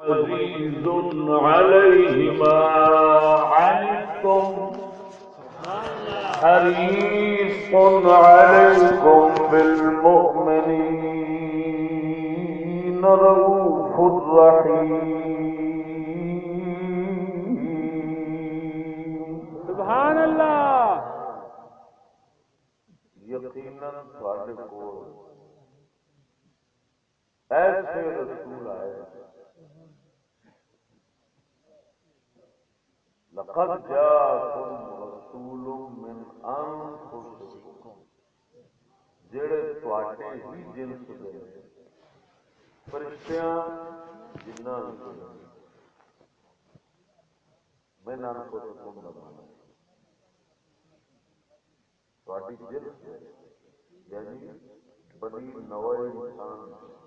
عزيز عليه ما عنتم حريص عليكم بالمؤمنين رؤوف رحيم. سبحان یقیناً تھوڑے کو ایسے رسول آئے لقد جاءكم رسول من انفسكم جڑے تواڈے ہی جنس دے فرشتیاں جنہاں جناں میں نام کو حکم لگانا تواڈی جنس دے یعنی بنی نوع انسان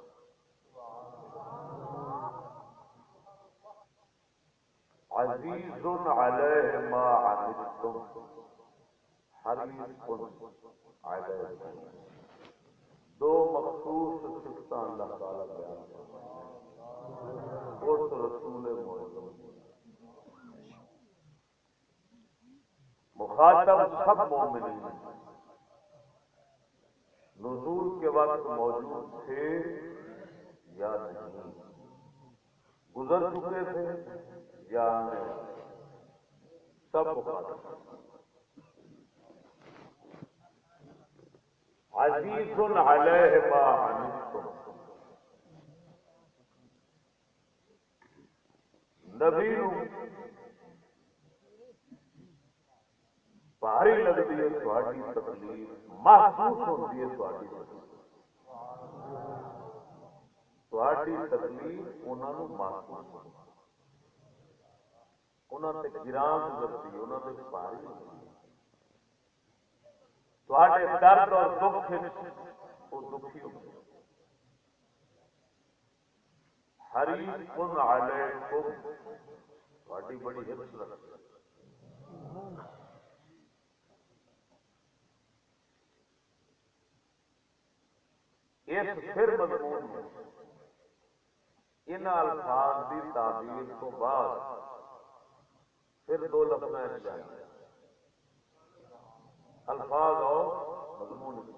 عزیز علیہ ما عنتم، حریص علیہ دو مخصوص صفتہ اللہ تعالی بیان اس رسول معظم مخاطب سب مومنین۔ نزول کے وقت موجود تھے یا نہیں؟ گزر چکے تھے۔ یا سب عزیز علیہ ما عنتم نبی بھاری لگتی ہے تھوڑی تکلیف، محسوس ہوتی ہے تھوڑی تھوڑی تکلیف انہوں محسوس ہوتی انہوں گزرتی انہوں درد اور دکھ وہ دکھی بڑی رکھتی اس پھر مضمون میں ان الفاظ کی تعبیر تو بعد پھر دو لفظ الفاظ اور مضمون۔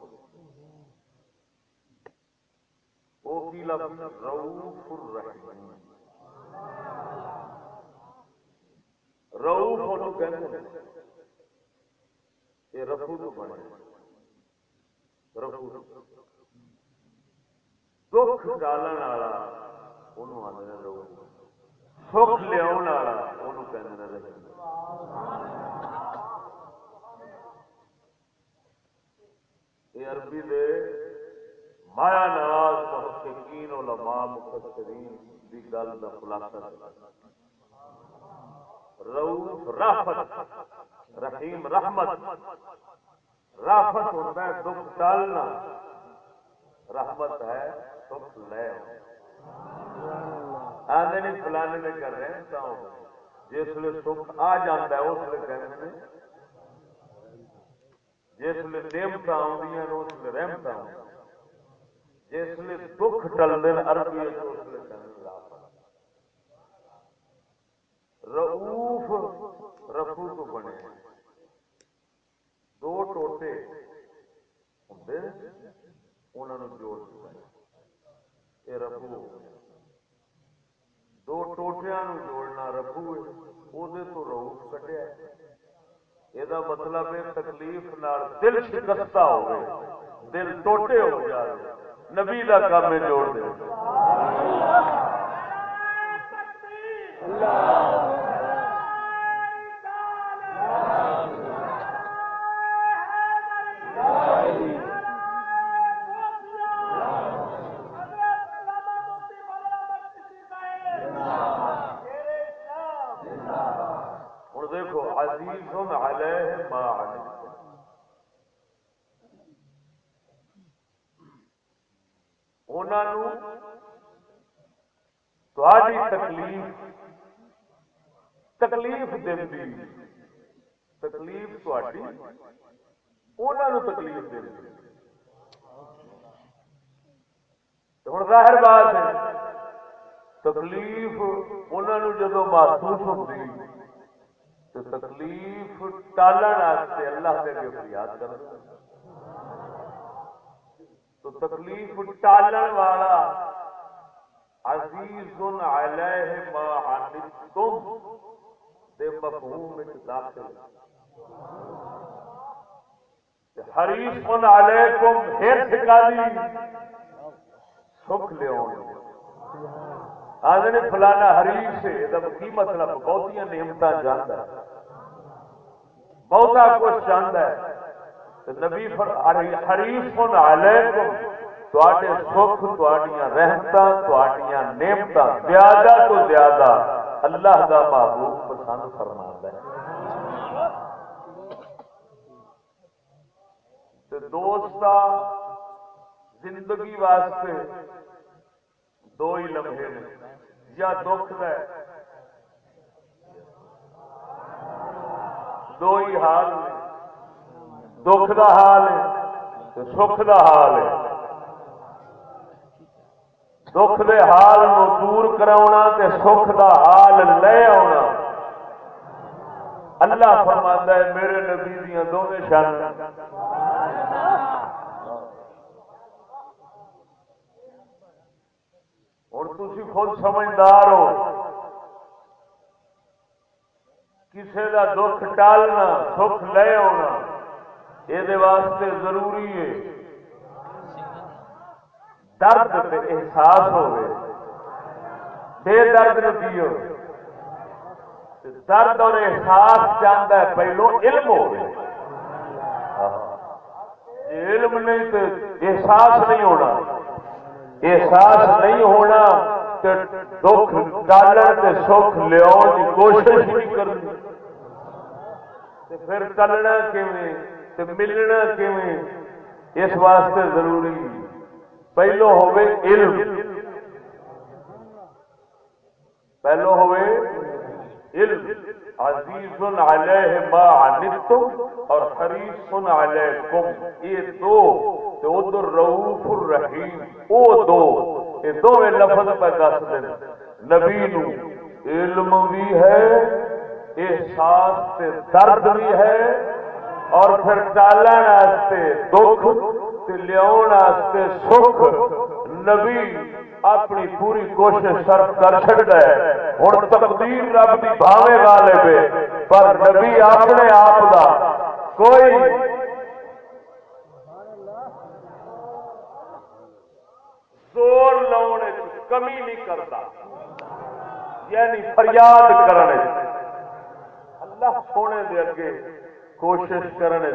وہ کی لفظ؟ روف الرحیم۔ روف کہتے ہیں۔ یہ رفو تو بنے۔ رفو دکھ ڈالن والا انہوں آدھے روف سکھ لیا یہ عربی دے مایا نواز محققین علماء مفسرین دی گل دا خلاصہ رؤوف رحمت رحیم رحمت رافت ہوتا ہے دکھ ڈالنا رحمت ہے دکھ لے آدھے نہیں، فلانے میں کر رہے ہیں تو جس لیے سکھ آ جاتا ہے، اس لیے کہتے ہیں جس لیے نعمت آدی اس لیے رحمت جس لیے دکھ ٹلتے ہیں عربی اس لیے رؤوف رفو تو بنے دو ٹوٹے ہوں انہوں جوڑ دیا یہ رفو دو ٹوٹیاں نو جوڑنا ربو ہے او دے تو روف کٹیا یہ مطلب ہے تکلیف دل شکستہ ہو گئے دل ٹوٹے ہو جائے نبی دا کام میں جوڑ دے اللہ اللہ تھوڑی تکلیف تکلیف دینی تکلیف تھوڑی انہوں تکلیف دینی ہوں ظاہر بات ہے تکلیف انہوں جدو محسوس ہوتی تو تکلیف ٹالن اللہ کے فریاد کر تو تکلیف ٹالن والا عزیز علیہ ما عنتم دے مفہوم میں داخل حریف علیکم ہر سکالی سکھ لے آدھے فلانا حریف سے کی مطلب؟ بہت نعمت جانا ہے۔ بہت کچھ چاہتا ہے۔ نبی حریف علیکم تے سکھ رحمت نعمت زیادہ تو زیادہ اللہ کا محبوب پسند فرما ہے۔ دوست زندگی واسطے دو ہی لمحے یا دکھ ہے، دو ہی حال دکھ دا حال ہے سکھ دا حال ہے دکھ دے حال نو دور کرا تے سکھ دا حال لے آنا اللہ فرماتا ہے میرے نبی دیا دونوں شان ہوں تھی خود سمجھدار ہو کسی کا دکھ ٹالنا سکھ لے آنا یہ واسطے ضروری ہے۔ درد پہ احساس ہو بے درد نتیو درد اور احساس چاہتا ہے، پہلو علم ہو جی، علم نہیں تو احساس نہیں ہونا۔ احساس نہیں ہونا تو دکھ ڈالن ڈالر سکھ لیا کی کوشش نہیں کرنی۔ پھر چلنا کیون ملنا کیون اس واسطے ضروری پہلو ہوئے علم پہلو ہوئے علم عزیز علیہ ما عنتم اور حریص علیکم یہ دو تو ادھر رؤوف الرحیم او دو یہ دو لفظ پہ دس دیں نبی نو علم بھی ہے احساس سے درد بھی ہے اور پھر ٹالن دکھ لیا سکھ نبی اپنی پوری کوشش صرف کر چڑتا ہے۔ ہوں تقدیر رب کی بھاوے والے پہ پر نبی اپنے آپ کا کوئی زور لاؤنے کمی نہیں کرتا یعنی فریاد کرنے اللہ سونے دے اگے کوشش کرنے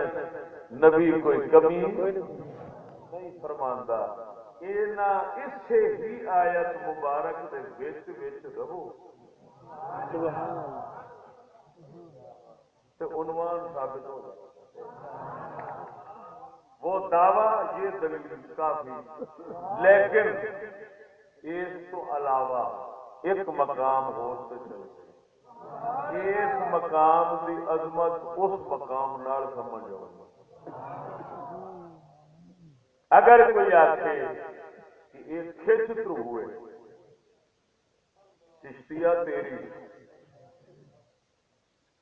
نبی کوئی کمی نہیں فرماندا اے اینا اسے ہی آیت مبارک دے وچ وچ رہو۔ سبحان تے عنوان ثابت ہو۔ وہ دعوی یہ دلیل کافی۔ لیکن اس تو علاوہ ایک مقام ہو اس مقام کی عظمت اس مقام نال سمجھ آؤ۔ اگر کوئی آخے کہ یہ کھچ تو ہوئے چشتیا تیری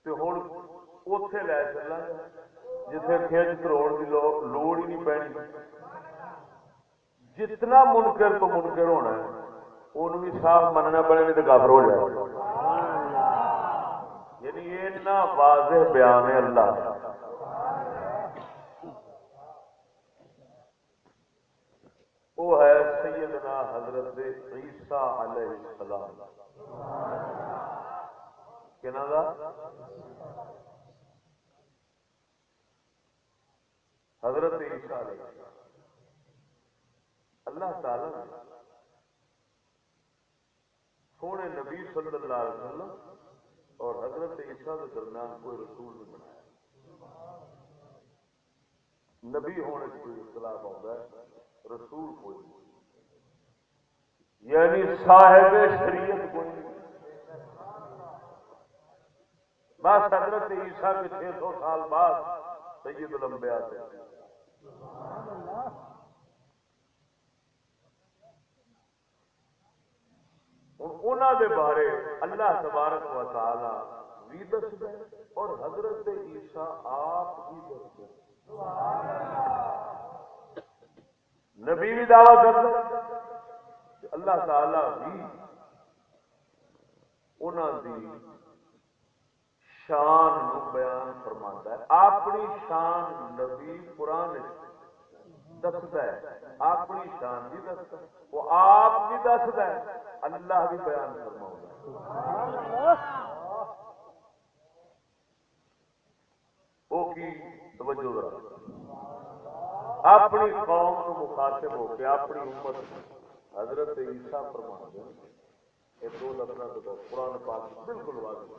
تو ہوں اتے لے چلا جتنے کھچ کروڑ کی لوڑ ہی نہیں پینی۔ جتنا منکر تو منکر ہونا ہے ان بھی صاف مننا پڑے نہیں تو کافر ہو جائے۔ اتنا واضح بیان ہے اللہ وہ ہے سیدنا حضرت عیسیٰ علیہ السلام۔ کہنا حضرت عیسیٰ علیہ السلام۔ اللہ تعالی سونے نبی صلی اللہ علیہ وسلم اور حضرت عیسیٰ کے درمیان کوئی رسول نہیں بنایا۔ نبی ہونے سے کوئی اختلاف ہوتا ہے، رسول کوئی نہیں۔ یعنی صاحب شریعت کوئی نہیں۔ بس حضرت عیسیٰ کے چھ سو سال بعد سید الانبیاء سے انہوں دے بارے اللہ تبارک و تعالی بھی دستا اور حضرت عیسیٰ آپ بھی دستے نبی بھی دعوی کرتا اللہ تعالی بھی انہوں دی شان بیان فرما ہے۔ اپنی شان نبی قرآن دستا ہے۔ اپنی شان بھی دستا ہے۔ وہ آپ بھی دستا ہے۔ اللہ بھی بیان فرما وہ کی؟ توجہ ذرا۔ اپنی قوم کو مخاطب ہو کے اپنی امت حضرت عیسیٰ فرما دیں یہ دو لفظ تو قرآن پاک بالکل واضح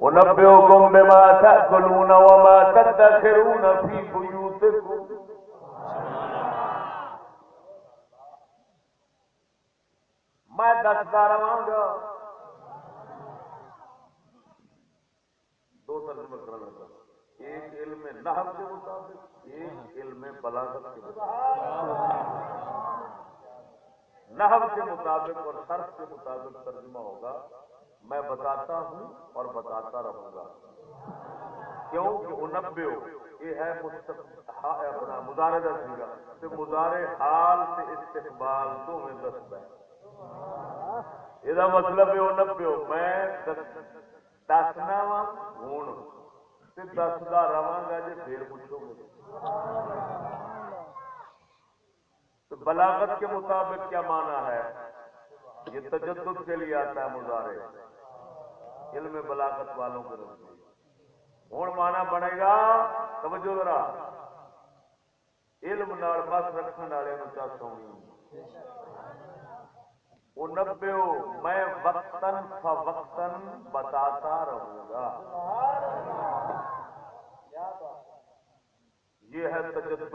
ونبئكم بما تأكلون وما تدخرون في بيوتكم۔ میں دستا رہا گا۔ دو ترجمے کرنا لگا ایک علم نحو کے مطابق، ایک علم بلاغت کے مطابق۔ نحو کے مطابق اور صرف کے مطابق ترجمہ ہوگا۔ میں بتاتا ہوں اور بتاتا رہوں گا۔ کیوں کہ انبے یہ ہے اپنا مدارے کا سیگا مدارے حال سے استقبال تو میں دس ہے یہ مطلب ہے وہ انبے میں دسنا وا ہوں دستا رہا گا جی پھر پوچھو گے تو بلاغت کے مطابق کیا مانا ہے یہ تجدد کے لیے آتا ہے مظاہرے علم بلاغت والوں کے نزدیک ہوں مانا بنے گا توجہ ذرا علم نال بس رکھنے والے چاہ سونی وہ نبے میں وقتاً فوقتاً بتاتا رہوں گا۔ یہ ہے تجدد۔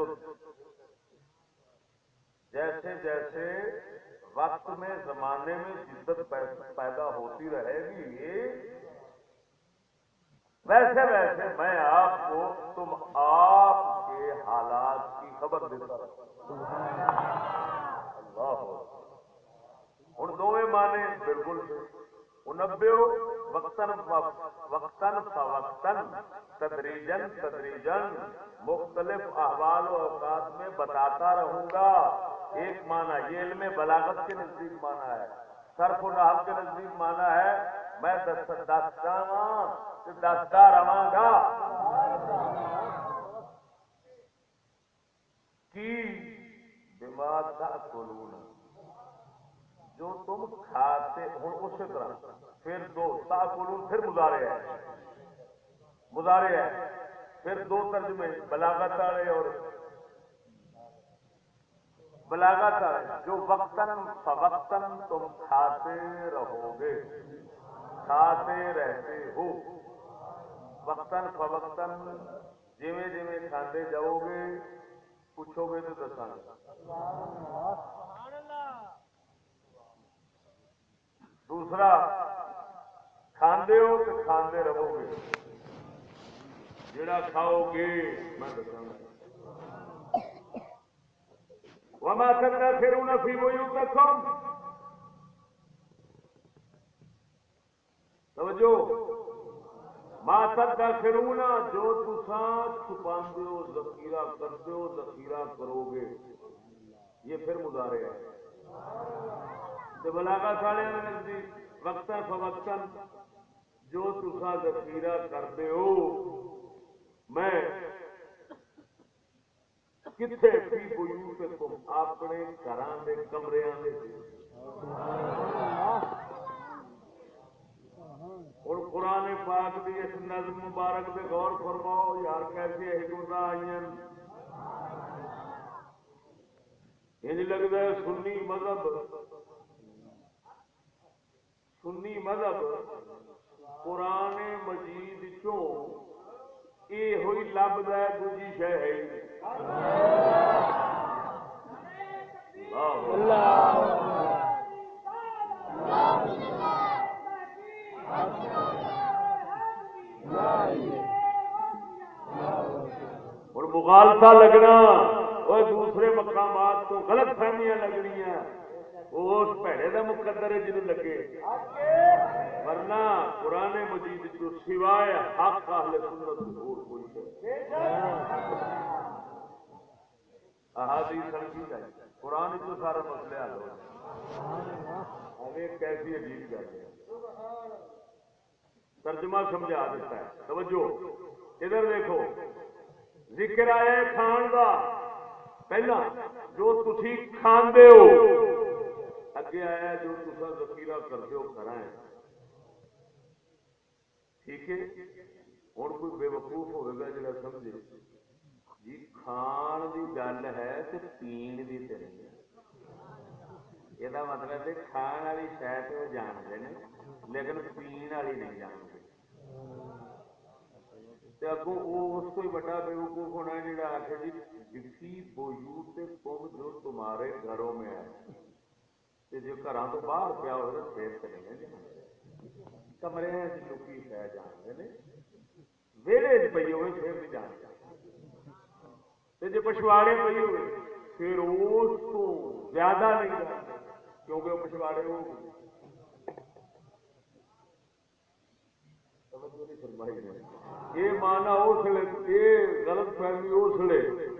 جیسے جیسے وقت میں، زمانے میں جدت پیدا ہوتی رہے گی، ویسے ویسے میں آپ کو، تم آپ کے حالات کی خبر دیتا اللہ ہوں دو مانے بالکل انبے وقتاً وقتاً فوقتاً تدریجن تدریجن مختلف احوال و اوقات میں بتاتا رہوں گا۔ ایک مانا یہ علم بلاغت کے نزدیک مانا ہے۔ سرف و نحب کے نزدیک مانا ہے۔ میں دستا رہا گا۔ کی؟ بیمار کا جو تم کھاتے ہوں اسی طرح۔ پھر دو تا کولون پھر مظاہرے ہے۔ مظاہرے ہے۔ پھر دو ترجمے، بلاغت والے اور بلاغت جو وقتاً، فوقتاً تم کھاتے رہو گے کھاتے رہتے ہو۔ وقتاً، فوقتاً، جیویں جیویں کھاتے جاؤ گے پوچھو گے تو دسا دوسرا کھاندے ہو تو کھاندے رہو گے جڑا کھاؤ گے میں دساں۔ وما تدخرون في بيوتكم۔ توجہ۔ ما تدخرون جو تسا چھپاندے ہو ذخیرہ کرتے ہو ذخیرہ کرو گے یہ پھر مظاہرے ہے تو بلاغا ساڑے نزدیک وقتا فوقتاً جو تسا ذخیرہ کرتے ہو، میں کتنے بھی بویوت تم اپنے گھر کے کمرے اور قرآن پاک کی اس نظم مبارک سے غور فرماؤ، یار کیسے حکمت آئی انج لگتا ہے سنی مذہب سنی مذہب قرآن مجید چوں یہ ہوئی لبد ہے دوجی شہ ہے۔ اور مغالتا لگنا اور دوسرے مقامات کو غلط فہمیاں لگنی ہیں۔ اس پیڑے کا مقدر ہے جن لگے۔ ورنہ پرانے مجید جو سوائے حق اہل سنت اور کوئی احادیث سمجھی چاہیے قرآن تو سارا مسئلہ حل ہو ہمیں کیسی عجیب کر ترجمہ سمجھا دیتا ہے۔ توجہ۔ ادھر دیکھو۔ ذکر آئے کھان کا پہلا، جو تھی کھاندے ہو کے آیا جو تصا ذخیرہ کرتے ہو کرا ہے۔ ٹھیک ہے؟ ہوں کوئی بے وقوف ہوا جا سمجھے۔ جی کھان کی گل ہے تو پین نہیں یہ مطلب ہے کھان والی شہ تو جانتے ہیں لیکن پین والی نہیں جانتے۔ اگوں وہ اس کو بڑا بے وقوف ہونا جی جا آخر جی جی بوجود سے جو تمہارے گھروں میں ہے۔ تے جو گھراں تو باہر پیا ہوئے تے پھر تے کمرے وچ لکی پے ویڑے وچ ہوئے پھر نہیں جان تے پچھواڑے پئی ہوئے پھر اس کو زیادہ نہیں جان کیونکہ وہ پچھواڑے ہو گئے یہ مانا اس لیے یہ غلط فہمی اس لیے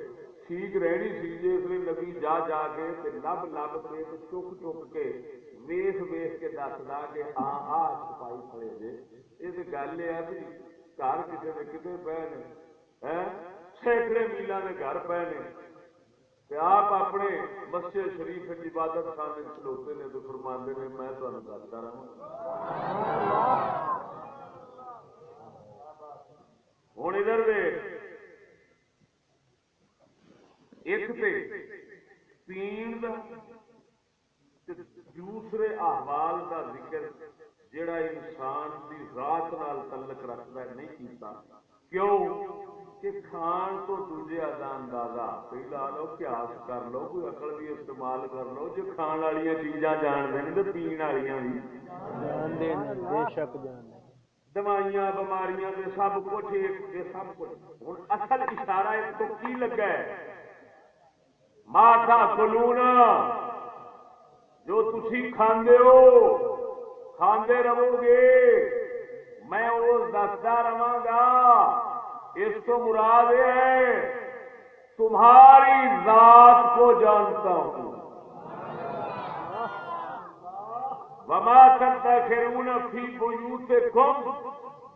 ٹھیک رہنی سی جی اس لیے نبی جا جا کے تے لب لب کے تے چک چک کے ویس ویس کے دسدا کہ ہاں آ چھپائی کھڑے جے یہ تو گل ہے بھی گھر کسی نے کتنے پے نے سینکڑے میلا کے گھر پے نے آپ اپنے مسجد شریف کی عبادت خانے کھلوتے نے تو فرماندے نے میں تمہیں دستا رہا ہوں ہوں ادھر دیکھ ایک تے پین دا دوسرے احوال دا ذکر جڑا انسان دی ذات نال تعلق رکھدا نہیں کیتا۔ کیوں؟ کہ کھان تو دوجے دا اندازہ پہلا لو کیا کر لو کوئی عقل بھی استعمال کر لو جو کھان والی چیزاں جان دین تے پین والیاں بھی۔ جان دین بے شک جان دوائیاں بیماریاں تے سب کچھ یہ سب کچھ۔ ہن اصل اشارہ ایک تو کی لگا ہے؟ ماتا کلونا جو تھی کھانے ہو کھانے رہو گے میں وہ دستا رہا گا اس کو مراد ہے تمہاری ذات کو جانتا ہوں بما وما تنتخرون فی کم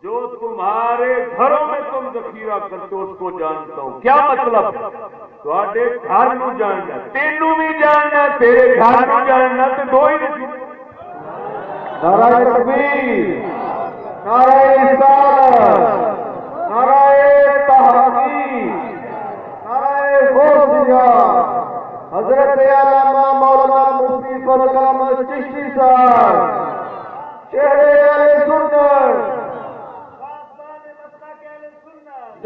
جو تمہارے گھروں میں تم ذخیرہ کرتے اس کو جانتا ہوں۔ کیا مطلب؟ گھر نو جاننا تینوں بھی جاننا تیرے گھر نو جاننا تو دو ہی نارائ نارائ نارائ حضرت علامہ مولانا مفتی پر چشتی صاحب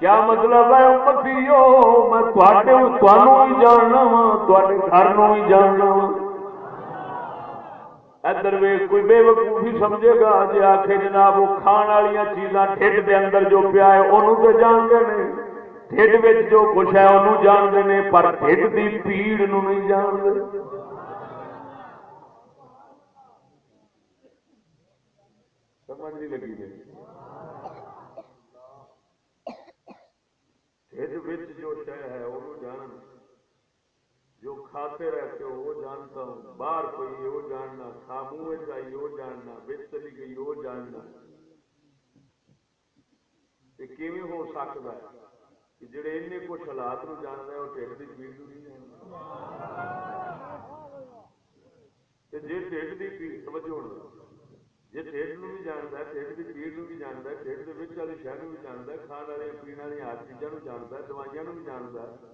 کیا مطلب ہے امتیو میں تواڈے تانوں ہی جاننا وا تواڈے گھر ہی جاننا وا ادھر ویکھ، کوئی بے وقوفی سمجھے گا؟ جے آکھے جناب، وہ کھان والی چیزاں ٹھڈ دے اندر جو پیا ہے، اونوں تے جان دے نے۔ ٹھڈ وچ جو کچھ ہے انہوں جان دے نے، پر ٹھڈ دی پیڑ نوں نہیں جان دے سمجھ نہیں لگی۔ ہد جو شہ ہے وہ جان جو کھاتے رہتے ہو وہ جانتا ہوں باہر کوئی وہ جاننا سامو آئی وہ جاننا بچ گئی وہ جاننا کیویں ہو سکتا ہے کہ جڑے اینے کچھ حالات نو جانتا ہے وہ ٹھیک کی پیڑ نہیں جی ٹھیک کی پیڑ توجہ ہونا جی نو بھی جانتا ہے کی پیڑ نو بھی جانتا ہے کے والی شہر بھی جانتا ہے کھان پینے والی ہر چیزوں جانتا ہے دوائیاں بھی جانتا ہے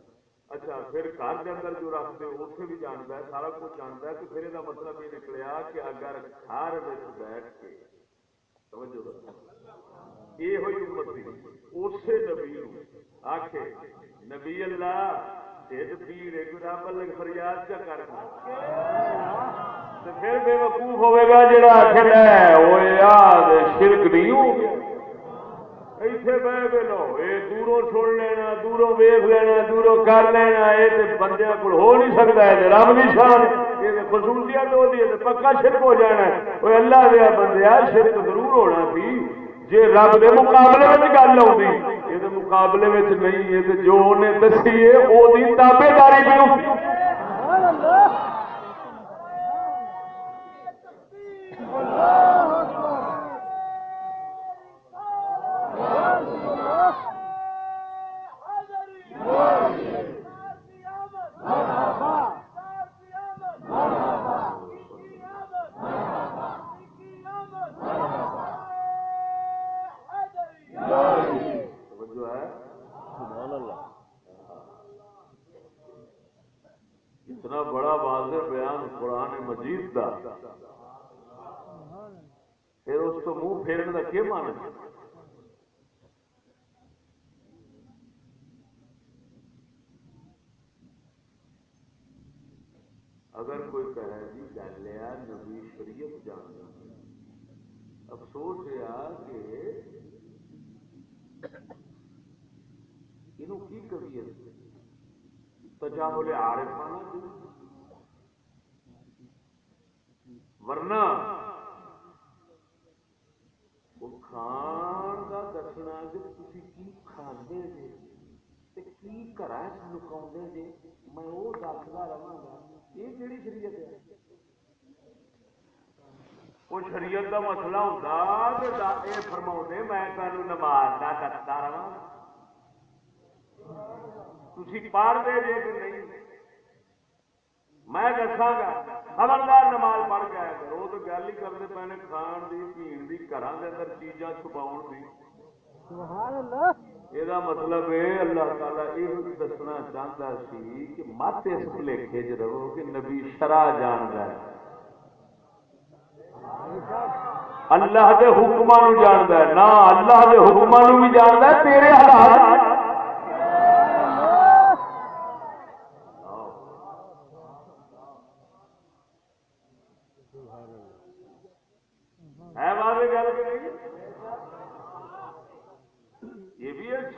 اچھا پھر گھر کے اندر جو رکھتے اتنے بھی جانتا ہے سارا کچھ جانتا ہے تو پھر یہ مطلب یہ نکلیا کہ اگر گھر بیٹھ کے یہ ہوئی امت اسی نبی آخ نبی اللہ پیڑ فریاد کر پھر بے وقوف ہوئے گا جڑا آخر وہ یاد شرک نہیں ہو گیا۔ ایتھے بہ کے لو یہ دوروں سن لینا، دوروں ویخ لینا، دوروں کر لینا یہ تو بندے کو ہو نہیں سکتا ہے رب کی شان یہ خصوصیت ہو دی ہے پکا شرک ہو جانا ہے۔ وہ اللہ دیا بندے شرک ضرور ہونا سی۔ جی رب کے مقابلے میں گل آؤں یہ مقابلے میں نہیں ہے جو انہیں دسی ہے وہ تابے داری بھی جو ہے سبحان اللہ اتنا بڑا واضح بیان قرآن مجید کا پھر اس کو منہ پھیرنے کا کیا مان ہے اگر کوئی کہے جی گل لیا نبی شریعت جان افسوس یہ کہ یہ کی کبھی تجاہل عارفانہ ورنہ وہ کھان کا دسنا کہ تھی کی کھانے جے تے کی گھر لکا جے میں وہ دستا رہا گا۔ یہ کہڑی شریعت ہے؟ وہ شریعت کا مسئلہ ہوتا یہ فرما میں تمہیں نماز کا دستا رہا تھی پڑھ دے جے کہ نہیں؟ میں دسا گا خبردار نماز پڑھ کے آیا کرو تو گل ہی کرتے پے نے کھان کی پین کی گھر کے اندر چیزاں چھپاؤ کی یہ مطلب ہے اللہ تعالیٰ یہ دسنا چاہتا سی کہ مت اس بھلےکھے چ رہو کہ نبی شرح جانتا ہے۔ اللہ کے حکمان جانتا ہے۔ نہ اللہ کے حکمان بھی جانتا ہے تیرے حالات ہے واضح گل کہ نہیں یہ بھی ایک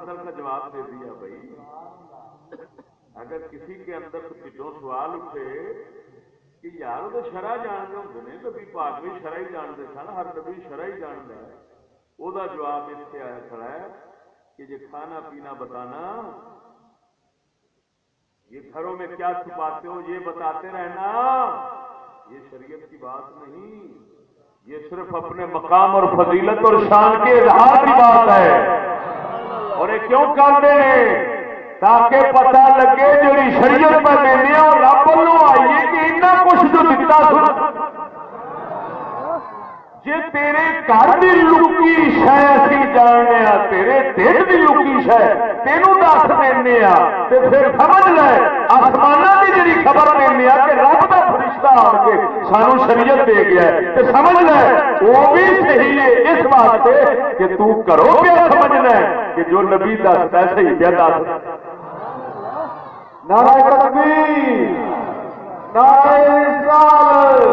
سوال کا جواب دے دیا بھائی۔ اگر کسی کے اندر پچھوں سوال اٹھے کہ یار وہ تو شرح جانتے ہوتے ہیں نبی پاک بھی شرح ہی جانتے سن، ہر نبی شرح ہی جانتا ہے۔ وہ جواب اتنے آیا کھڑا ہے کہ یہ کھانا پینا بتانا، یہ گھروں میں کیا چھپاتے ہو، یہ بتاتے رہنا۔ یہ شریعت کی بات نہیں، یہ صرف اپنے مقام اور فضیلت اور شان کے اظہار کی بات ہے۔ اور یہ کیوں کرتے ہیں؟ تاکہ پتہ لگے جی شریعت پر لینے اور رب لو آئیے کہ اتنا کچھ جو دکھتا سن۔ جی تیرے گھر کی لکی شہ اسی جاننے ہاں تیرے دل کی لکی شہ تینوں دس دینا تے پھر سمجھ لے آسمان کی جی خبر دینا کہ رب کا فرشتہ آ کے سانو شریعت دے گیا ہے۔ تے سمجھ لے، وہ بھی صحیح ہے اس واسطے کہ تو کرو پیا سمجھنا ہے کہ جو نبی دستا ہے صحیح پیا دس نعرہ تکبیر، نعرہ رسالت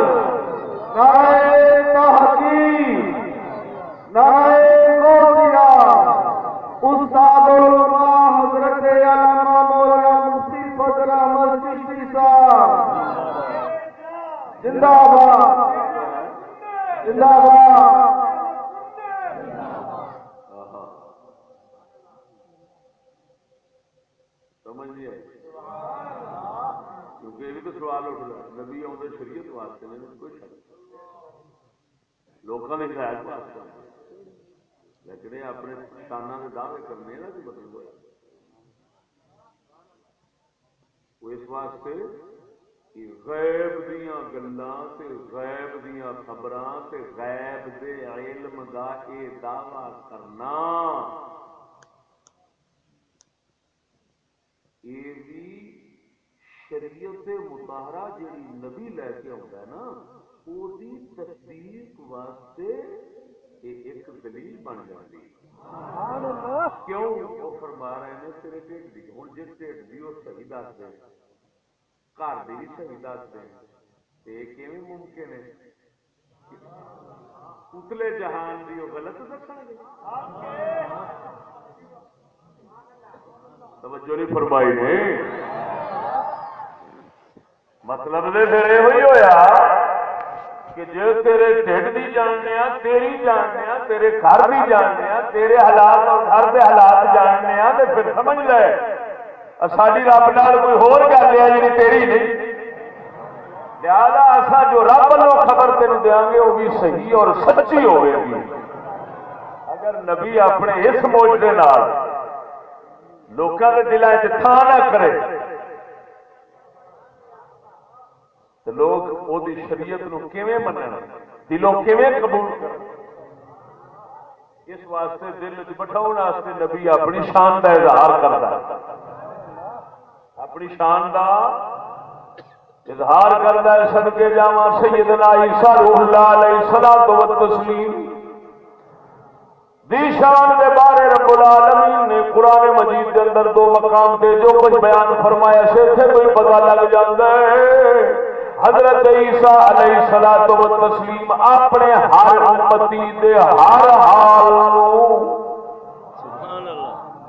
نعرہ تحقیق، نعرہ غوثیہ۔ استاد علماء حضرت علامہ مولانا مفتی فضل احمد چشتی صاحب۔ زندہ باد زندہ باد سمجھ نہیں آئی کیونکہ یہ بھی تو سوال اٹھ رہا ہے۔ نبی آؤں شریعت واسطے نہیں کوئی شک لوگوں نے ہدایت واسطے لیکن یہ اپنے شانہ کے دعوے کرنے نا کہ مطلب ہوا وہ اس واسطے کہ غیب دیا گلاں تے غیب دیا خبراں تے غیب دے علم دا اے دعوی کرنا۔ یہ بھی شریعت متحرہ جیڑی نبی لے کے آتا ہے نا وہ تصدیق واسطے یہ ایک دلیل بن جاتی کیوں وہ فرما رہے ہیں تیرے ٹھیک دی ہوں جس ٹھیک دی وہ صحیح دس دے گھر دی بھی صحیح دس دے یہ کیون ممکن ہے اتلے جہان دی وہ غلط گے توجہ نہیں فرمائی نے۔ مطلب دے پھر یہ ہوئی ہویا کہ جو تیرے ڈھڈ دی جاننے ہاں تیری جاننے ہاں تیرے گھر دی جاننے ہاں تیرے حالات اور گھر دے حالات جاننے ہاں تے پھر سمجھ لے۔ ساری رب نال کوئی ہور گل ہے جی تیری نہیں۔ لہذا ایسا جو رب لو خبر تین دیا گے وہ بھی صحیح اور سچی ہوئے گی۔ اگر نبی اپنے اس موجے لوگوں کے دلان چ تھان نہ کرے۔ تو لوگ وہ شریعت نو کیویں منن؟ دلوں کیویں قبول کرن؟ اس واسطے دل بٹھاؤ واسطے نبی اپنی شان کا اظہار کرتا ہے۔ اپنی شان کا اظہار کرتا ہے سدکے جا سیدنا عیسیٰ روح اللہ علیہ السلام تسلیم۔ دی شان دے بارے رب العالمین نے قرآن مجید کے اندر دو مقام تے جو کچھ بیان فرمایا سے کوئی پتہ لگ جاتا ہے۔ حضرت عیسیٰ علیہ السلام و تسلیم اپنے ہر امتی دے ہر حال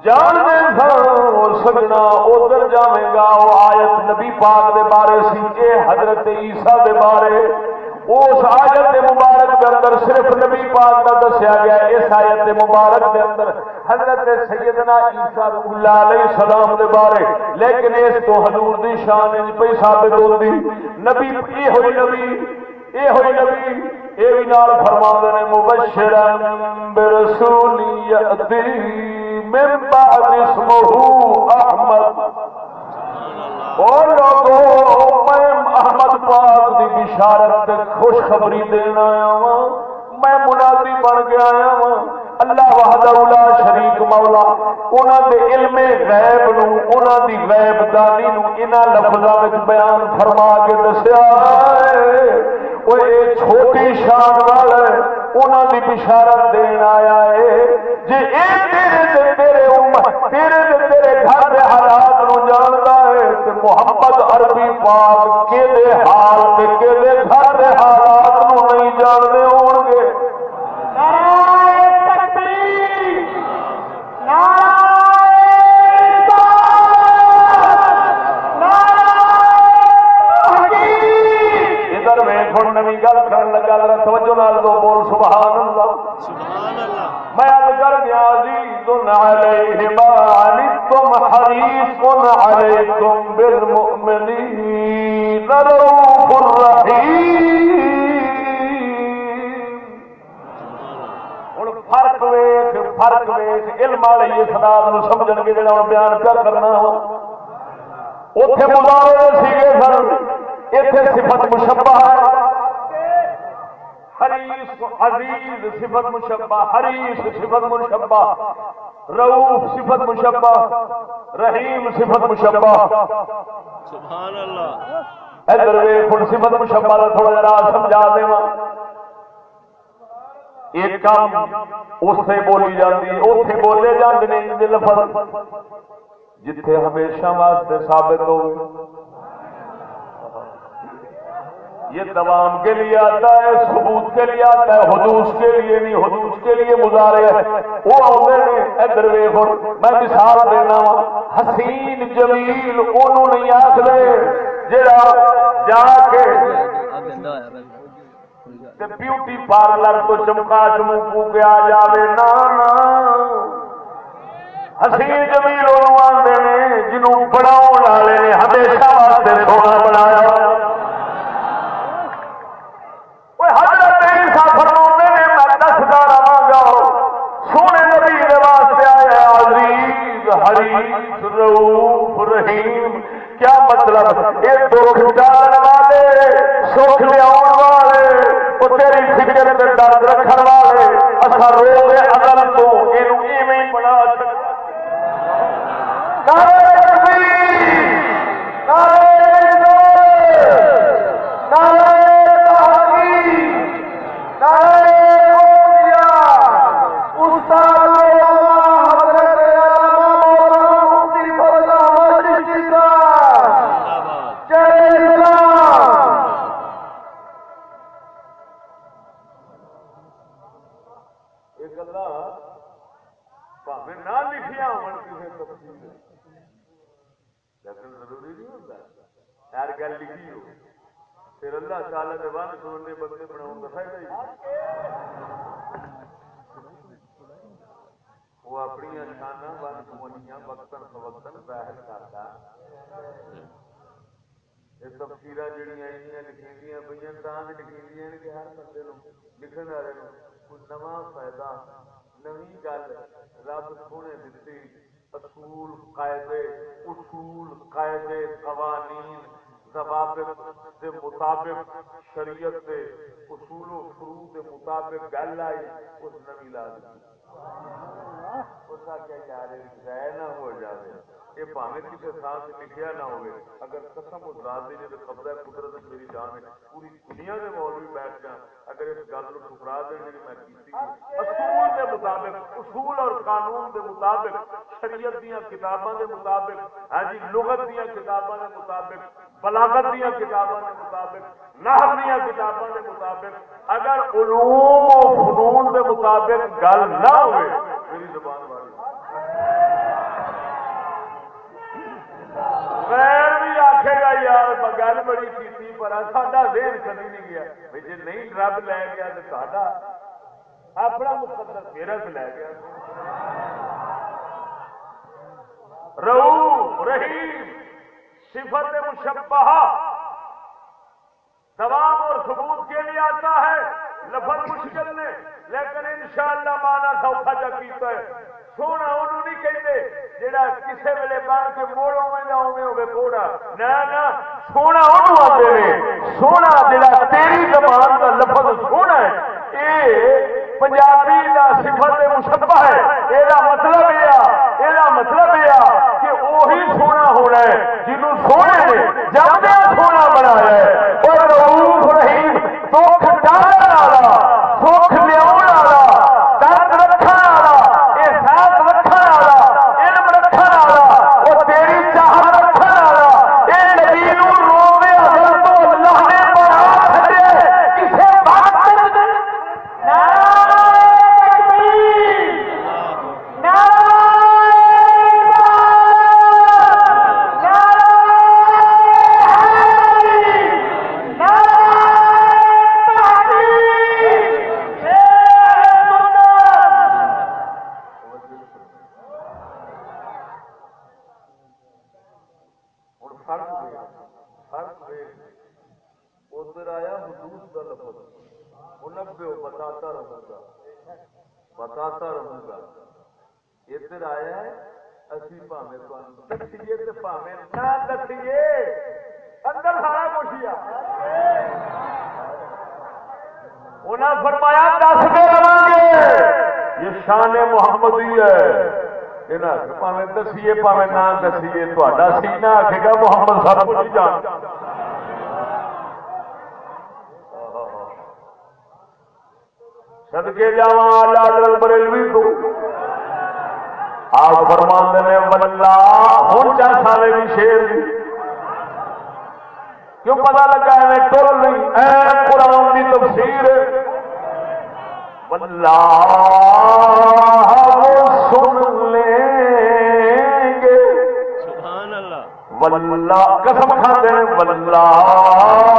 جان دے سجنا ادھر جائے گا۔ وہ آیت نبی پاک دے بارے سی اے حضرت عیسیٰ دے بارے اس آیت مبارک کے اندر صرف نبی پاک کا دسیا گیا اس آیت مبارک کے اندر حضرت سیدنا عیسیٰ اللہ علیہ السلام دے بارے، لیکن اس تو حضور دی شان وچ پئی ثابت ہوندی۔ نبی، اے ہوئی نبی، اے ہوئی نبی، اے بھی نال فرماندے نے مبشرا برسول یاتی من بعد اسمه احمد۔ اور لوگوں احمد پاک دی بشارت خوشخبری دینا آیا ہوں میں منادی بن کے آیا ہوں اللہ وحدہ اولا شریک مولا، انہاں دے علم غیب نو، انہاں دی غیب دانی نو انہاں لفظاں وچ بیان فرما کے دسیا ہے۔ وہ چھوٹی شان والا انہاں دی بشارت دین آیا ہے۔ جے اے تیرے تے تیرے امت، تیرے تے تیرے گھر دے حالات نو جاندا ہے محمد عربی پاک کے دے حال تے کے دے گھر دے حالات نو نہیں جاندے ہون گے حریص علیکم بالمؤمنین رؤوف الرحیم ہوں فرق ویخ فرق ویخ علم والے اس رات نو سمجھ گے جا بیان کیا کرنا اتے مظاہرے سیگے سن اتنے صفت مشبہ ہے حریص عزیز صفت مشبہ حریص صفت مشبہ رؤوف صفت مشبہ رحیم صفت مشبہ۔ سبحان اللہ ادھر صفت مشبہ کا تھوڑا جا سمجھا دوا ایک کام اسے بولی جاتی اتے بولے جاتے ہیں لفظ۔ جتھے ہمیشہ واسطے ثابت ہوئے۔ یہ دوام کے لیے آتا ہے، ثبوت کے لیے آتا ہے، حدوث کے لیے نہیں، حدوث کے لیے مظاہرے ہے وہ آتے ہیں ادھر ویخ میں مثال دینا وا حسین جمیل انہوں نہیں آخر جا جا کے بیوٹی پارلر تو چمکا چمکو کے آ جائے نا حسین جمیل انہوں آتے ہیں جنہوں بناؤ والے نے ہمیشہ واسطے سونا بنایا۔ مطلب یہ دکھ ڈالن والے، سکھ لیا والے، وہ تیری فکر درد رکھن والے اصا رو کے اگل تو یہ بنا سکتے یہ گلا پاوے نہ لکھیا ہون کسی تفصیل لیکن ضروری نہیں ہوتا ہر گل لکھی ہو پھر اللہ تعالی کے ون سننے بندے بناؤ کا فائدہ ہی وہ شانہ ون سمنیاں وقتاً فوقتاً ظاہر کرتا یہ تفصیل جہاں لکھی پہ تاں لکھی کہ ہر بندے لکھن والے کوئی نواں فائدہ نوی گل رب سونے دیتی اصول قاعدے اصول قاعدے قوانین ضوابط دے مطابق شریعت دے اصول و فروع دے مطابق گل آئی اس نوی لا دی نہ ہو یہ کسی لکھیا نہ ہوئے۔ اگر قسم دی جے قبضہ قدرت میری جان ہے پوری دنیا دے مولوی بیٹھ جان اگر اس گل نو ٹھکرا جی میں کیتی اصول دے مطابق، اصول اور قانون دے مطابق، شریعت دیاں کتاباں دے مطابق ہاں جی لغت دیاں کتاباں دے مطابق بلاغت دیاں کتاباں دے مطابق، نحو دیاں کتاباں دے مطابق۔ اگر علوم و فنون دے مطابق گل نہ ہوئے، میری زبان والی۔ غیر بھی آخے گا، یار گل بڑی کی پر ساڈا ذہن کدی نہیں گیا۔ بھائی جی نہیں رب لے گیا تو ساڈا اپنا مقدر میرا سے لے گیا۔ رو رحیم صفت مشبہ دوام اور ثبوت کے لیے آتا ہے۔ لفظ مشکل نے، لیکن انشاءاللہ مانا سوکھا جا پیتا ہے۔ سونا انہوں نہیں کہتے جہاں کسی ویلے بن کے موڑ اوے نہ اوے ہوگی گھوڑا۔ نہ نہ، سونا انہوں آتے ہیں سونا جہاں تیری زبان کا لفظ سونا ہے یہ پنجابی کا صفت مشبہ ہے۔ یہ مطلب یہ یہ مطلب یہ کہ وہی سونا ہے جنہوں سونے نے جب سونا بنایا ہے اور روح رحیم دکھ ڈالنے والا سکھ لیا درد رکھنے والا احساس رکھنے والا علم رکھنے والا وہ تیری چاہت رکھنے والا یہ نبی نو روے اگر تو اللہ نے بنا چھڈے کسے وقت نعرہ تکبیر نعرہ ادھر آیا حدود کا لفظ انبے بتاتا رہوں گا بتاتا رہوں گا ادھر آیا ہے اسی پاوے دسیے تو پاوے نہ دسیے اندر سارا کچھ ہی انہیں فرمایا دس دے گے یہ شان محمدی ہے پاوے دسیے پاوے نہ دسیے تا سینا آخے گا محمد سب کچھ نہیں جانتا سدکے جا لال بریلوی تو۔ آپ نے بلا ہوں سارے بھی شیر کیوں پتا لگا ہے ٹول نہیں؟ اے قرآن کی تفسیر بلا سن لیں گے۔ سبحان اللہ۔ ولہ قسم کھاتے ہیں ولہ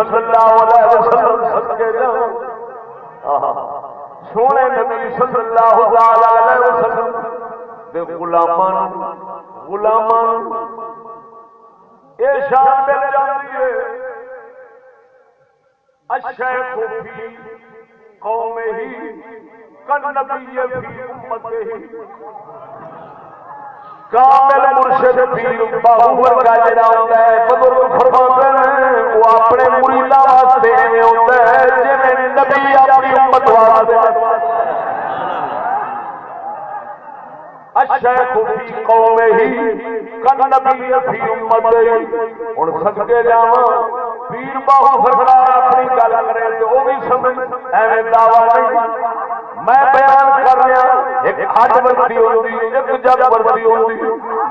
صلی اللہ علیہ وسلم صدقے جاؤ سونے نبی صلی اللہ علیہ وسلم دے غلامان غلامان اے شان مل جاتی ہے۔ الشیخ فی قومه کن نبی فی امته کامل مرشد پیر باہو ورگا جڑا ہوندا ہے، بزرگ فرماتے ہیں، وہ اپنے مریداں واسطے ایویں ہوندا ہے، جویں نبی اپنی امت واسطے۔ الشیخ فی قومه کن نبی فی امته ہن جاواں، پیر باہو سرکار اپنی گل کرے تے او بھی سمجھ، ایویں نہیں۔ میں بیان کر رہا ایک حج ورتی ہوتی ایک جگ ورتی ہوتی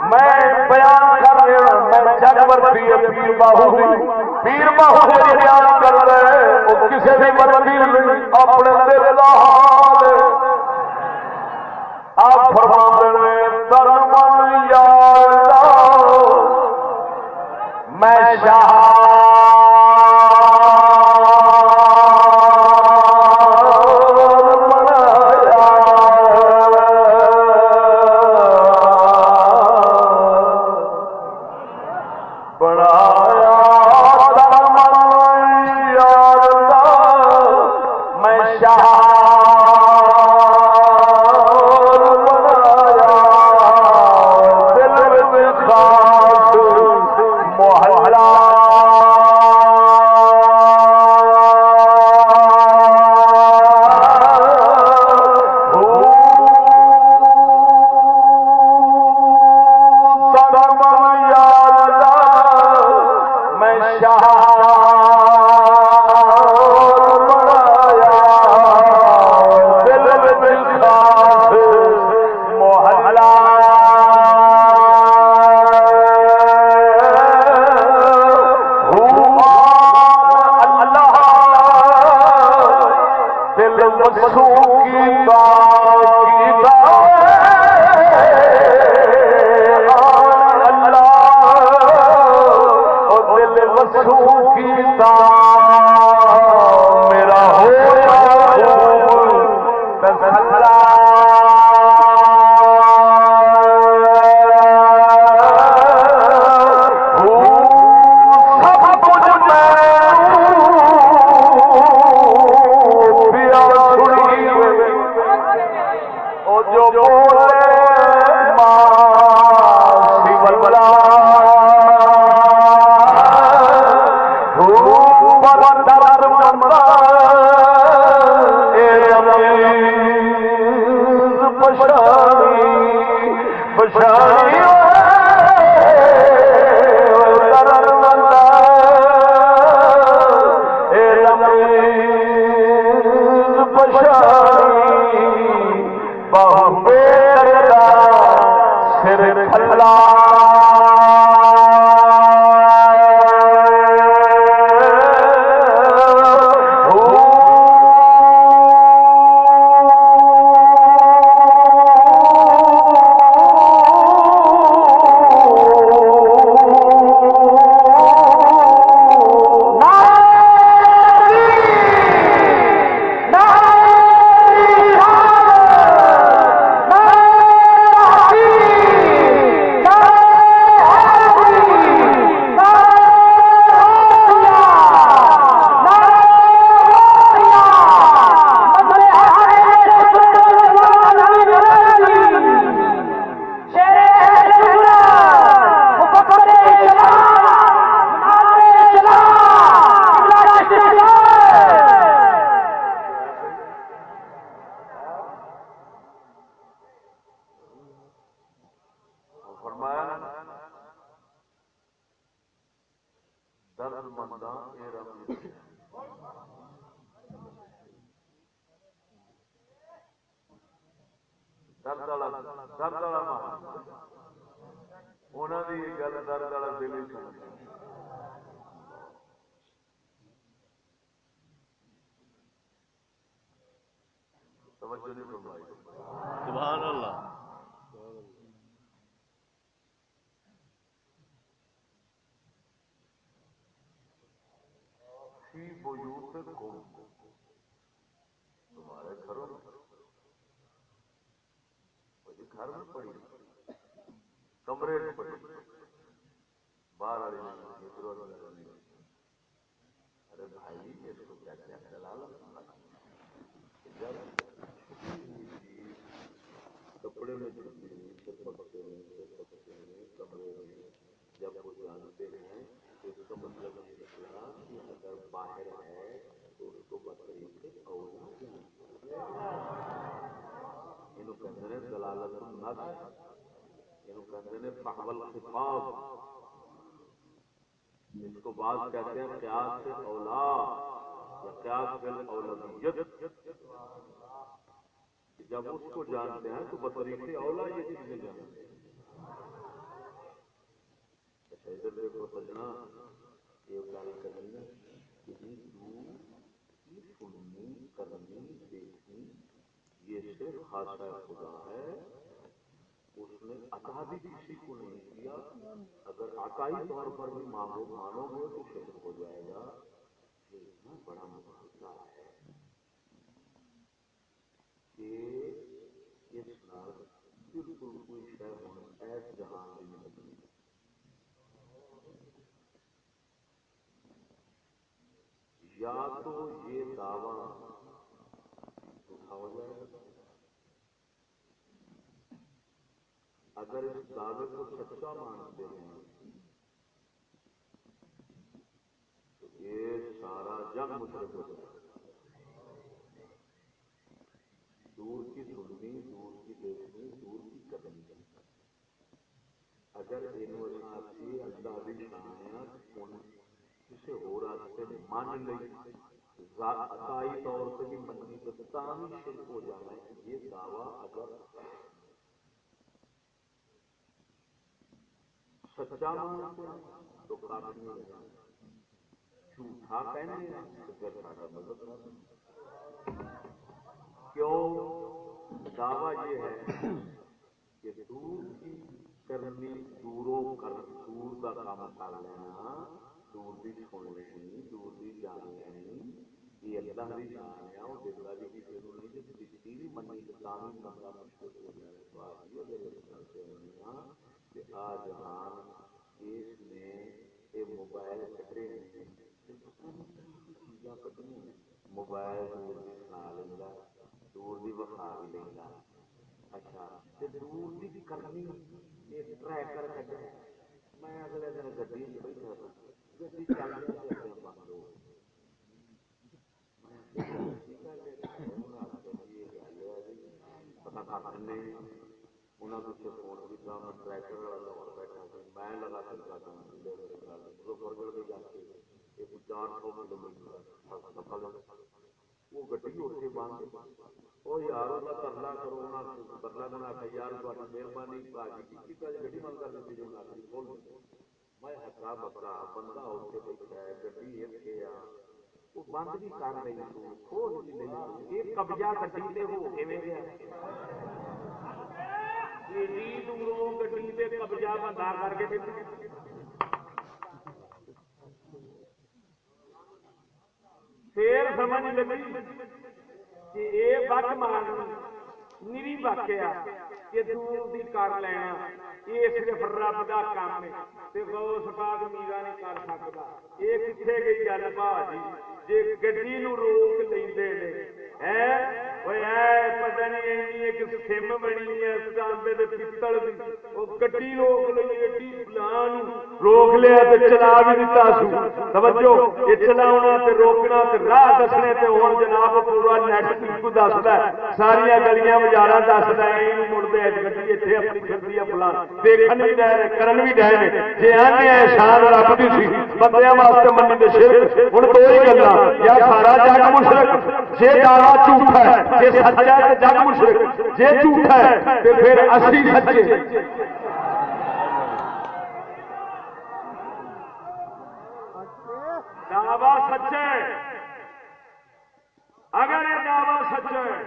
میں بیان کر رہا میں جگ ورتی ہے، پیر باہو پیر باہو جی بیان درد والا درد والا مان انہوں کی گل درد والا دل ہی سمجھ توجہ نہیں فرمائی۔ سبحان اللہ فی بیوتکم تمہارے گھروں میں مجھے گھر میں پڑی۔ کمرے میں پڑی۔ باہر والی نہیں ارے بھائی اس کو کیا کیا دلال کپڑے میں چھپی ہوئی سر پکتے ہیں سر پکتے ہیں، کمرے میں جب وہ جانتے ہیں، تو اس کا مطلب یہ نکلا کہ اگر باہر ہے تو اس کو بطری سے اولا یہ کہتے ہیں دلالت النفس یہ کہتے ہیں فحول خفاف اس کو بعض کہتے ہیں قیاس سے اولا یا قیاس بل اولویت جب اس کو جانتے ہیں تو بطریق اولا یہ چیزیں جانتے۔ ہیں اچھا ادھر دیکھو سجنا یہ گل کرنی کسی دور کی سننی کرنی یہ صرف خاصا خدا ہے۔ اس نے عطا بھی کسی کو نہیں کیا۔ اگر عطائی طور پر بھی مانگو مانو گے تو شرک ہو جائے گا۔ یہ اتنا بڑا معاملہ ہے کہ اس نال بالکل کوئی شہ ہونا ایس جہان بھی نہیں لگنی یا تو یہ دعوی اگر اس دعوے کو سچا مانتے ہیں، تو یہ سارا جگ مشرق ہو جائے دور کی سننی، دور کی دیکھنی، دور کی کرنی اگر یہ اللہ بھی شان کسی ہو راستے مان لئی عطائی طور سے بھی مننی تو بھی شرک ہو جانا ہے۔ یہ دعویٰ اگر سچا مانتے ہیں تو کافی نہیں رہنا جھوٹا کہنے تو پھر سارا مدد کیوں؟ دعویٰ یہ ہے کہ دور کی کرنی، دوروں کر، دور کا کام کر لینا، دور بھی سن لینی دور بھی جان لینی یہ اللہ بھی جان ہے وہ دیتا بھی کسی کو نہیں جب کسی بھی منی کے کام بندہ مشکل ہو جائے تو آج یہ اگر ہاں، اس طرح سے ہونا کہ آ جہان اس نے یہ موبائل کٹے ہیں۔ چیزاں کٹنی موبائل دور بھی سنا لینا، دور بھی بخا بھی لینا۔ اچھا دور بھی کرنی، یہ ٹریکر کٹے میں اگلے دن گڈی بیٹھا تھا، گڈی چل رہی بند پتا انہوں نے فون کیا میں ٹریکٹر والا لاہور بیٹھا سی میں لگا سکتا مظفر گڑھ کے جا کے ایک چار سو کلو میٹر سفل وہ گڈی اتنے بند وہ یار وہ ترلا کرو ترلا بنا کے یار تاری مہربانی گڈی بند کر دیتی میں ہکا بکرا بندہ اتنے بیٹھا ہے گڈی اتنے آ بند بھی کر رہی سو نہیں قبضہ گڈی ہو گیا جی دوروں گڈی قبضہ بندہ کر کے پھر سمجھ لگی کہ یہ بک مارنی، نیری بک آ کہ دور دی کر لینا۔ یہ صرف رب دا کام ہے۔ تے غوث پاک میرا نہیں کر سکتا۔ یہ کتنے گئی گل بھاجی؟ جی گڈی نو روک لیندے پتہ نہیں سم بنی ہے تانبے روک لئی ایڈی پلان روک لیا چلا بھی دیتا سو یہ چلاونا تے روکنا تے راہ دسنے تے ہن جناب پورا نیٹ کو دسدا ہے ساری گلیاں بازاراں دسدا ہے این مڑدے اج گڈی ایتھے اپنی کھڑی ہے فلان دیکھن بھی ڈے کرن بھی ڈے نے جے آنے ہے شان رب دی سی بندیاں واسطے منی دے شرک ہن دو ہی گلاں یا سارا جگ مشرک جے دعوا جھوٹا ہے۔ جے سچا ہے تے جگ مشرک جے جھوٹا ہے تے پھر اسی سچے دعوا سچے اگر یہ دعوا سچا ہے،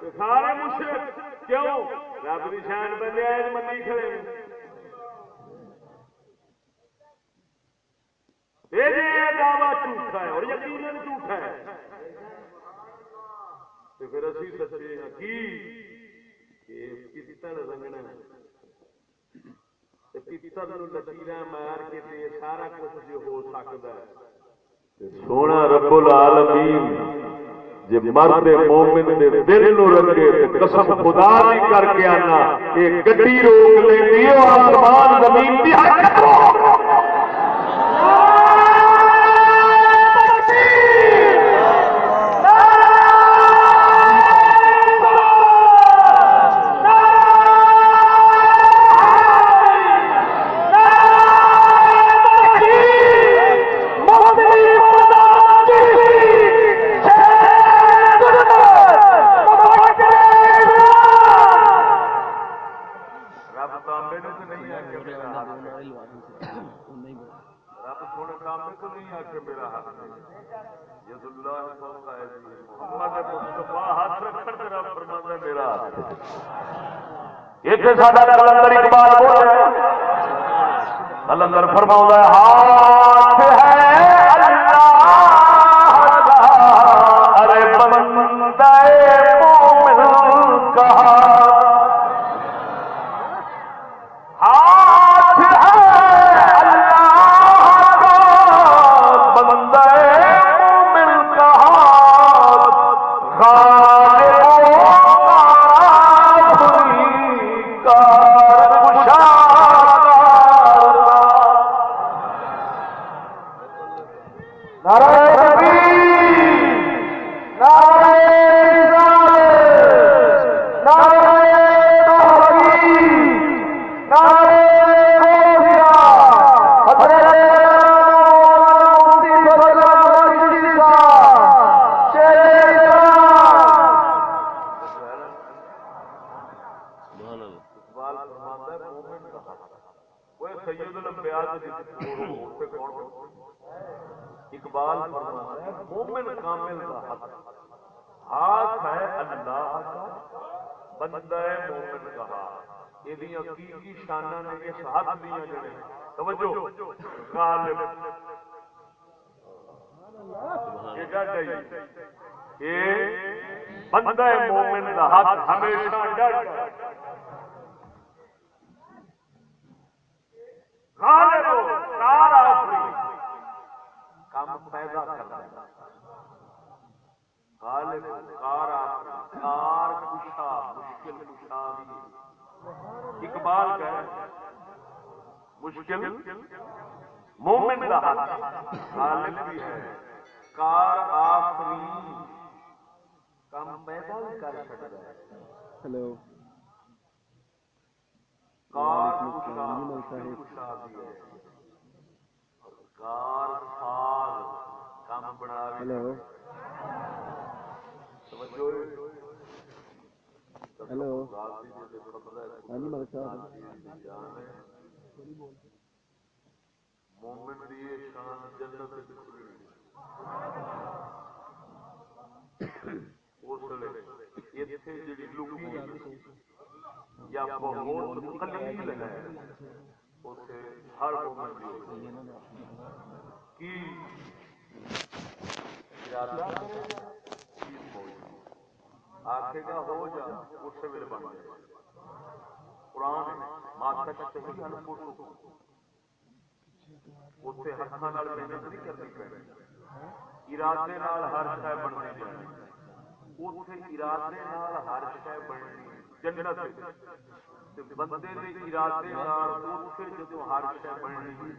تو سارے مشرک کیوں؟ رب کی شان بندے آئے منی کھڑے نے یہ جی جھوٹا ہے اور یقیناً جھوٹا ہے۔ تو پھر اسی سچے ہیں کی کہ پتل رنگنا پتل لکیر مار کے تے سارا کچھ جو ہو سکتا ہے سونا رب العالمین جے مرد مومن دے دل نو رنگے تے قسم خدا دی کر کے آنا اے گڈی روک لیندی او آسمان زمین دی حرکت یا بہت قلیل ہے اسے ہر مومن دی ہوتی ہے۔ کی؟ ارادہ چیز موجود آخے گا ہو جا اس ویلے بن جائے قرآن ماتا چاہیے انپور اتنے ہاتھوں محنت نہیں کرنی پڑی ارادے ہر شے بننی جانی اتنے ارادے ہر شے بننی۔ جنت تے بندے دے ارادے نال اوتھے جدوں ہر شے بننی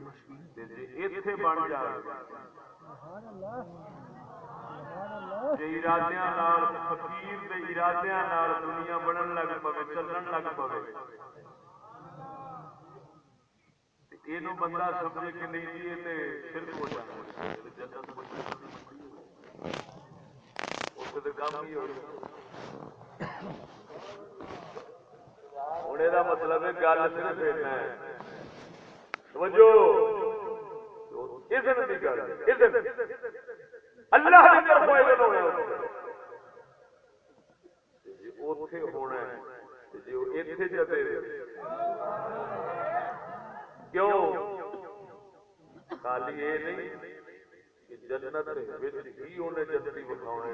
تے ایتھے بن جائے۔ سبحان اللہ فقیر دنیا بنن لگ پے چلن لگ پے اینو بندہ سمجھے کہ نہیں جی، یہ ہو جانا۔ کام ہی ہو ہوں یہ مطلب ہے گل صرف ہے کی گل اللہ خالی یہ نہیں جنت ہی انہیں جنتی بکھاونے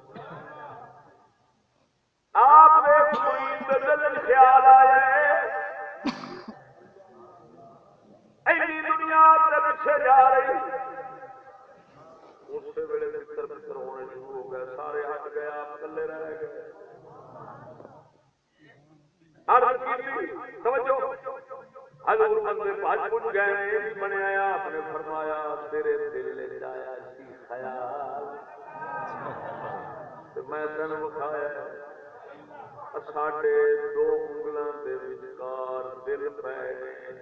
کے دل خیال آیا ہے۔ دنیا جا رہی۔ اس ویلے فکر فکر ہونے شروع ہو گئے سارے ہٹ گئے کلے رہ گئے۔ عرض فرمایا جی میں تن بخایا ساڈے دو انگلاں دے وچکار دل پے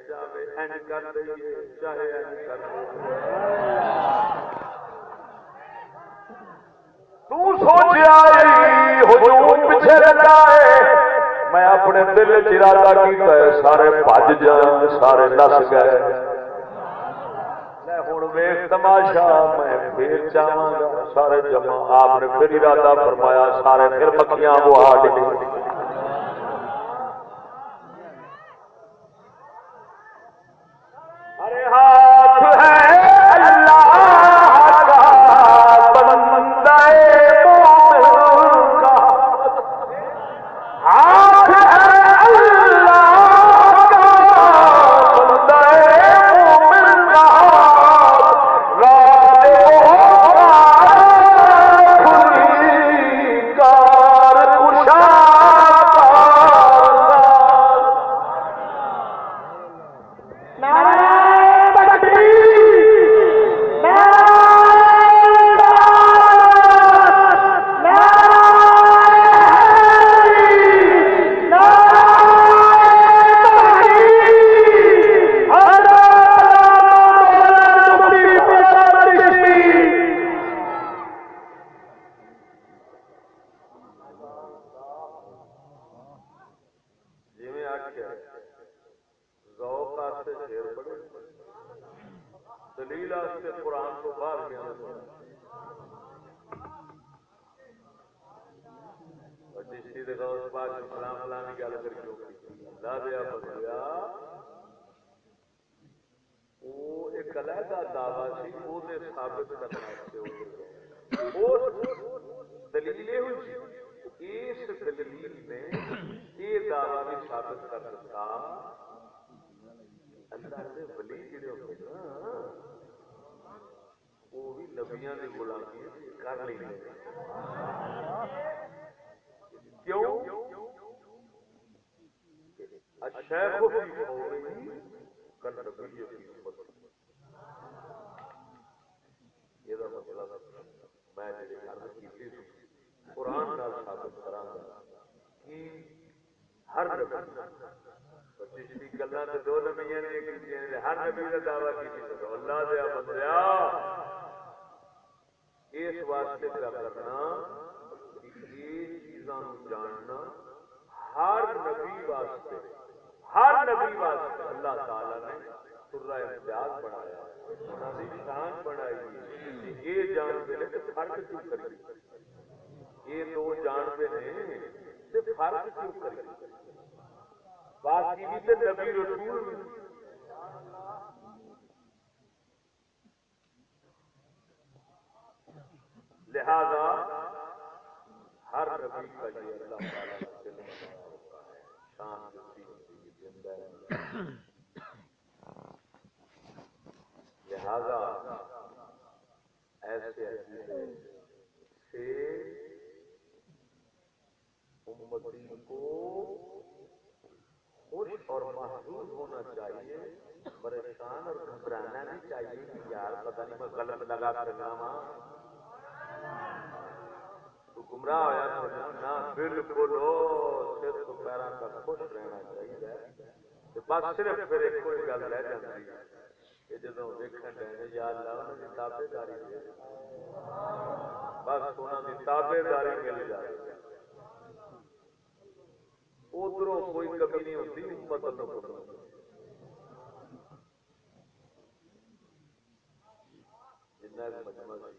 چاہے این کر دئیے چاہے این کر میں اپنے دل چ ارادہ سارے بج جان سارے نس گئے ہوں ویخ تماشا میں پھر جاواں سارے جمع آپ نے پھر ارادہ فرمایا سارے پھر مکھیاں وہ آ گئی تے فرق کیوں باقی بھی تے نبی رسول بھی لہذا ہر نبی کا یہ اللہ تعالیٰ ہے لہذا ایسے سے امتی کو خوش اور محسوس ہونا چاہیے، پریشان اور گھبرانا نہیں چاہیے کہ یار پتہ نہیں میں غلط لگا کرنا وہاں تو گمراہ ہوا تو نہ، بالکل سر تو پیروں تک خوش رہنا چاہیے۔ بس صرف پھر ایک کوئی گل رہ جاتی ہے کہ جدو ویکن ڈے یا اللہ انہوں کی تابے داری بس انہوں کی تابے داری مل جائے۔ ادھر کوئی کمی نہیں ہوتی امت اللہ مجمع فرمائی جاؤں